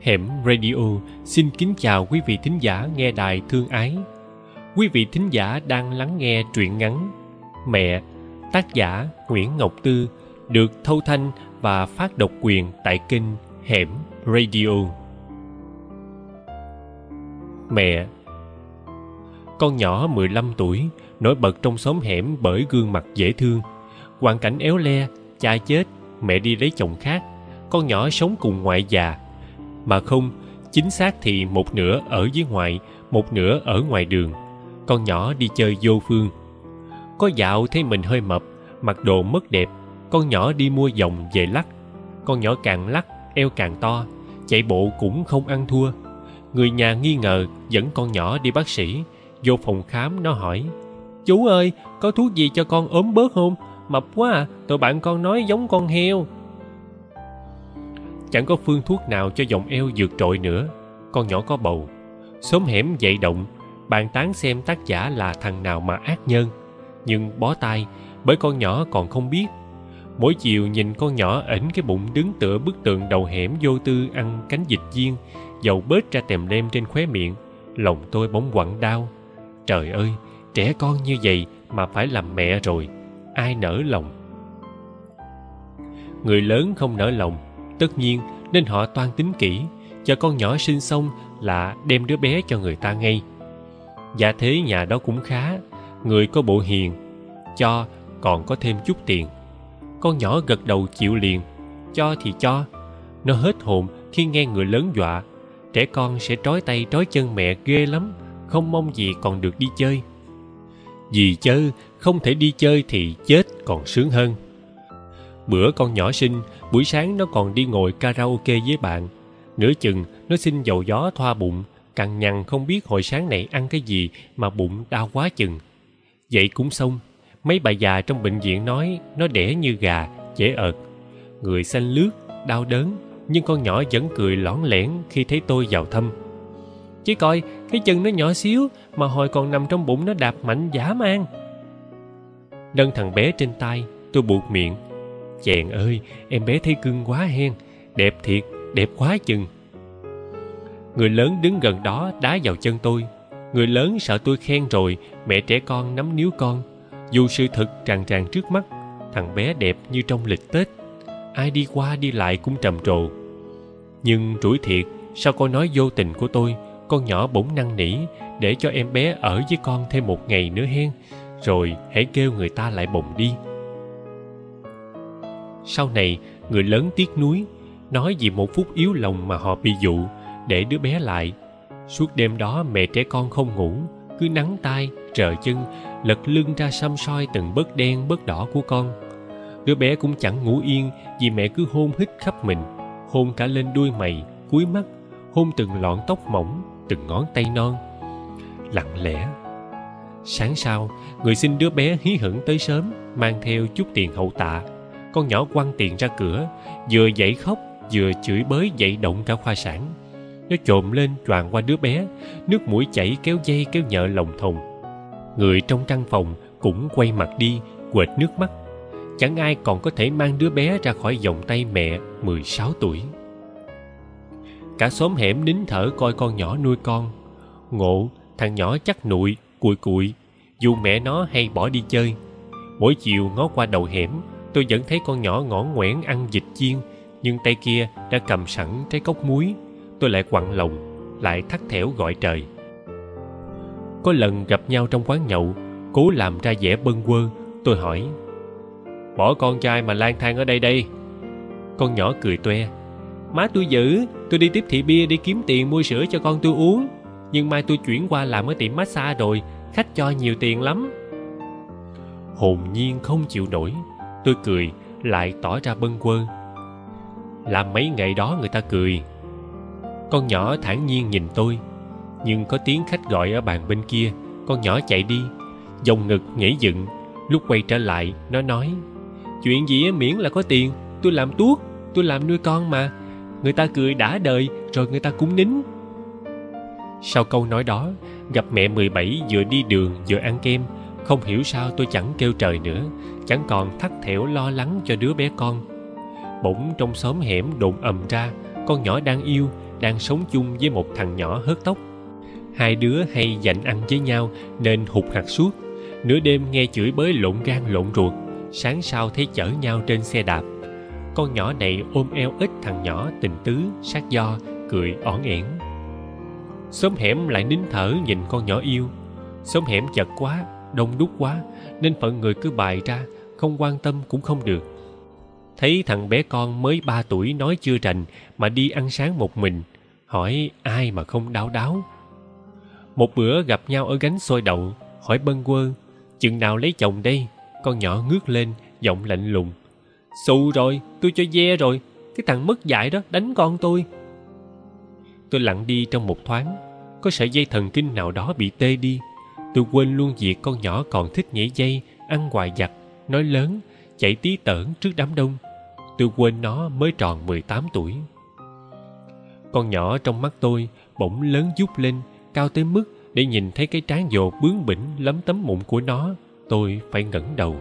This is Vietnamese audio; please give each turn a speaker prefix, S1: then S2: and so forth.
S1: Hẻm Radio xin kính chào quý vị thính giả nghe đài thương ái. Quý vị thính giả đang lắng nghe truyện ngắn Mẹ, tác giả Nguyễn Ngọc Tư, được thâu thanh và phát độc quyền tại kênh Hẻm Radio. Mẹ Con nhỏ 15 tuổi, nổi bật trong xóm hẻm bởi gương mặt dễ thương. Hoàn cảnh éo le, cha chết, mẹ đi lấy chồng khác, con nhỏ sống cùng ngoại già mà không, chính xác thì một nửa ở dưới ngoài, một nửa ở ngoài đường. Con nhỏ đi chơi vô phương. Có dạo thấy mình hơi mập, mặc đồ mất đẹp, con nhỏ đi mua vòng về lắc. Con nhỏ càng lắc, eo càng to, chạy bộ cũng không ăn thua. Người nhà nghi ngờ dẫn con nhỏ đi bác sĩ, vô phòng khám nó hỏi, chú ơi, có thuốc gì cho con ốm bớt không? Mập quá à tụi bạn con nói giống con heo chẳng có phương thuốc nào cho vòng eo vượt trội nữa. Con nhỏ có bầu. Xóm hẻm dậy động, bàn tán xem tác giả là thằng nào mà ác nhân. Nhưng bó tay, bởi con nhỏ còn không biết. Mỗi chiều nhìn con nhỏ ẩn cái bụng đứng tựa bức tường đầu hẻm vô tư ăn cánh dịch viên, dầu bớt ra tèm lem trên khóe miệng, lòng tôi bỗng quặn đau. Trời ơi, trẻ con như vậy mà phải làm mẹ rồi, ai nỡ lòng? Người lớn không nỡ lòng tất nhiên, nên họ toan tính kỹ. Cho con nhỏ sinh xong là đem đứa bé cho người ta ngay. Giả thế nhà đó cũng khá. Người có bộ hiền, cho còn có thêm chút tiền. Con nhỏ gật đầu chịu liền. Cho thì cho. Nó hết hồn khi nghe người lớn dọa. Trẻ con sẽ trói tay trói chân mẹ ghê lắm, không mong gì còn được đi chơi. Vì chơi không thể đi chơi thì chết còn sướng hơn bữa con nhỏ sinh, buổi sáng nó còn đi ngồi karaoke với bạn. Nửa chừng, nó xin dầu gió thoa bụng, cằn nhằn không biết hồi sáng này ăn cái gì mà bụng đau quá chừng. Vậy cũng xong, mấy bà già trong bệnh viện nói nó đẻ như gà, dễ ợt. Người xanh lướt, đau đớn, nhưng con nhỏ vẫn cười lõn lẻn khi thấy tôi vào thăm. Chỉ coi, cái chân nó nhỏ xíu mà hồi còn nằm trong bụng nó đạp mạnh dã man. Nâng thằng bé trên tay, tôi buộc miệng chàng ơi, em bé thấy cưng quá hen. Đẹp thiệt, đẹp quá chừng. Người lớn đứng gần đó đá vào chân tôi. Người lớn sợ tôi khen rồi, mẹ trẻ con nắm níu con. Dù sự thật tràn tràn trước mắt, thằng bé đẹp như trong lịch tết. Ai đi qua đi lại cũng trầm trồ. Nhưng rủi thiệt sau câu nói vô tình của tôi? Con nhỏ bỗng năn nỉ, để cho em bé ở với con thêm một ngày nữa hen. Rồi hãy kêu người ta lại bồng đi sau này, người lớn tiếc nuối, nói vì một phút yếu lòng mà họ bị dụ để đứa bé lại. Suốt đêm đó mẹ trẻ con không ngủ, cứ nắng tay trờ chân, lật lưng ra xăm soi từng bớt đen, bớt đỏ của con. Đứa bé cũng chẳng ngủ yên vì mẹ cứ hôn hít khắp mình, hôn cả lên đuôi mày cuối mắt, hôn từng lọn tóc mỏng, từng ngón tay non. Lặng lẽ. Sáng sau, người xin đứa bé hí hửng tới sớm, mang theo chút tiền hậu tạ con nhỏ quăng tiền ra cửa vừa dậy khóc vừa chửi bới dậy động cả khoa sản nó trộm lên choàng qua đứa bé nước mũi chảy kéo dây kéo nhợ lòng thùng người trong căn phòng cũng quay mặt đi quệt nước mắt chẳng ai còn có thể mang đứa bé ra khỏi vòng tay mẹ 16 tuổi. Cả xóm hẻm nín thở coi con nhỏ nuôi con. Ngộ, thằng nhỏ chắc nụi, cùi cùi, dù mẹ nó hay bỏ đi chơi. Mỗi chiều ngó qua đầu hẻm, tôi vẫn thấy con nhỏ ngõ ngoẻn ăn vịt chiên, nhưng tay kia đã cầm sẵn trái cốc muối. Tôi lại quặn lòng, lại thắt thẻo gọi trời. Có lần gặp nhau trong quán nhậu, cố làm ra vẻ bâng quơ. Tôi hỏi, bỏ con trai mà lang thang ở đây đây? Con nhỏ cười toe, má tôi giữ, tôi đi tiếp thị bia đi kiếm tiền mua sữa cho con tôi uống. Nhưng mai tôi chuyển qua làm ở tiệm massage rồi, khách cho nhiều tiền lắm. Hồn nhiên không chịu nổi tôi cười, lại tỏ ra bâng quơ. Làm mấy ngày đó người ta cười. Con nhỏ thản nhiên nhìn tôi, nhưng có tiếng khách gọi ở bàn bên kia. Con nhỏ chạy đi, dòng ngực nhảy dựng. Lúc quay trở lại, nó nói, chuyện gì miễn là có tiền. Tôi làm tuốt, tôi làm nuôi con mà. Người ta cười đã đời, rồi người ta cũng nín. Sau câu nói đó, gặp mẹ 17 vừa đi đường vừa ăn kem không hiểu sao tôi chẳng kêu trời nữa, chẳng còn thắt thẻo lo lắng cho đứa bé con. Bỗng trong xóm hẻm đụng ầm ra, con nhỏ đang yêu, đang sống chung với một thằng nhỏ hớt tóc. Hai đứa hay giành ăn với nhau nên hụt hạt suốt. Nửa đêm nghe chửi bới lộn gan lộn ruột, sáng sau thấy chở nhau trên xe đạp. Con nhỏ này ôm eo ít thằng nhỏ tình tứ, sát do, cười ỏn ẻn. Xóm hẻm lại nín thở nhìn con nhỏ yêu. Xóm hẻm chật quá đông đúc quá, nên phận người cứ bày ra, không quan tâm cũng không được. Thấy thằng bé con mới ba tuổi nói chưa rành mà đi ăn sáng một mình, hỏi ai mà không đau đáo. Một bữa gặp nhau ở gánh xôi đậu, hỏi bâng quơ, chừng nào lấy chồng đây? Con nhỏ ngước lên, giọng lạnh lùng, xù rồi, tôi cho ve rồi, cái thằng mất dạy đó đánh con tôi. Tôi lặng đi trong một thoáng, có sợi dây thần kinh nào đó bị tê đi tôi quên luôn việc con nhỏ còn thích nhảy dây, ăn hoài giặt, nói lớn, chạy tí tởn trước đám đông. Tôi quên nó mới tròn 18 tuổi. Con nhỏ trong mắt tôi bỗng lớn dút lên, cao tới mức để nhìn thấy cái trán dột bướng bỉnh lấm tấm mụn của nó, tôi phải ngẩng đầu.